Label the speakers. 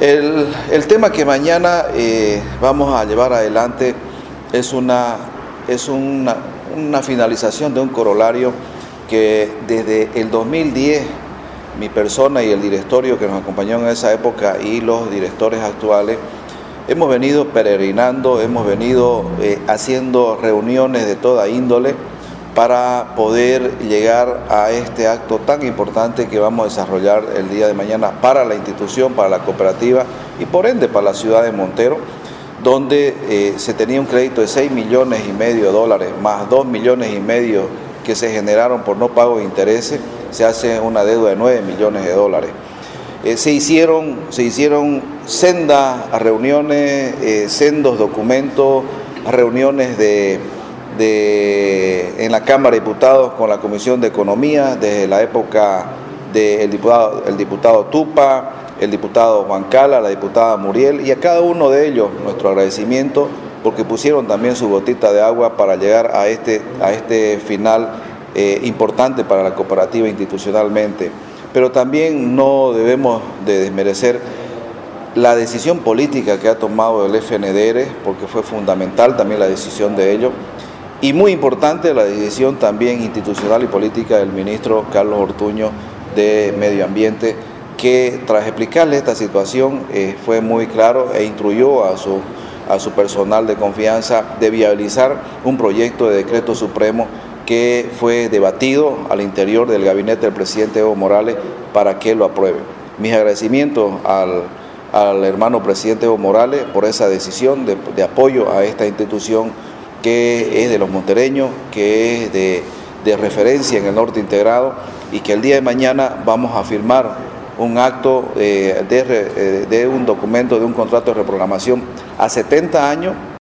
Speaker 1: El, tema que mañana eh, vamos a llevar adelante es, una, es una, una finalización de un corolario que desde el 2010 mi persona y el directorio que nos acompañó en esa época y los directores actuales hemos venido peregrinando, hemos venido eh, haciendo reuniones de toda índole para poder llegar a este acto tan importante que vamos a desarrollar el día de mañana para la institución, para la cooperativa y por ende para la ciudad de Montero, donde eh, se tenía un crédito de 6 millones y medio de dólares más 2 millones y medio que se generaron por no pago de intereses, se hace una deuda de 9 millones de dólares. Eh, se, hicieron, se hicieron sendas reuniones, eh, sendos documentos, reuniones de en la Cámara de Diputados con la Comisión de Economía desde la época del diputado, el diputado Tupa, el diputado Juan Cala, la diputada Muriel y a cada uno de ellos nuestro agradecimiento porque pusieron también su gotita de agua para llegar a este, a este final eh, importante para la cooperativa institucionalmente. Pero también no debemos de desmerecer la decisión política que ha tomado el FNDR, porque fue fundamental también la decisión de ellos, y muy importante la decisión también institucional y política del ministro Carlos Ortuño de Medio Ambiente, que tras explicarle esta situación eh, fue muy claro e instruyó a su, a su personal de confianza de viabilizar un proyecto de decreto supremo que fue debatido al interior del gabinete del presidente Evo Morales para que lo apruebe. Mis agradecimientos al, al hermano presidente Evo Morales por esa decisión de, de apoyo a esta institución que es de los montereños, que es de, referencia en el norte integrado y que el día de mañana vamos a firmar un acto eh, de, eh, de un documento, de un contrato de reprogramación a 70 años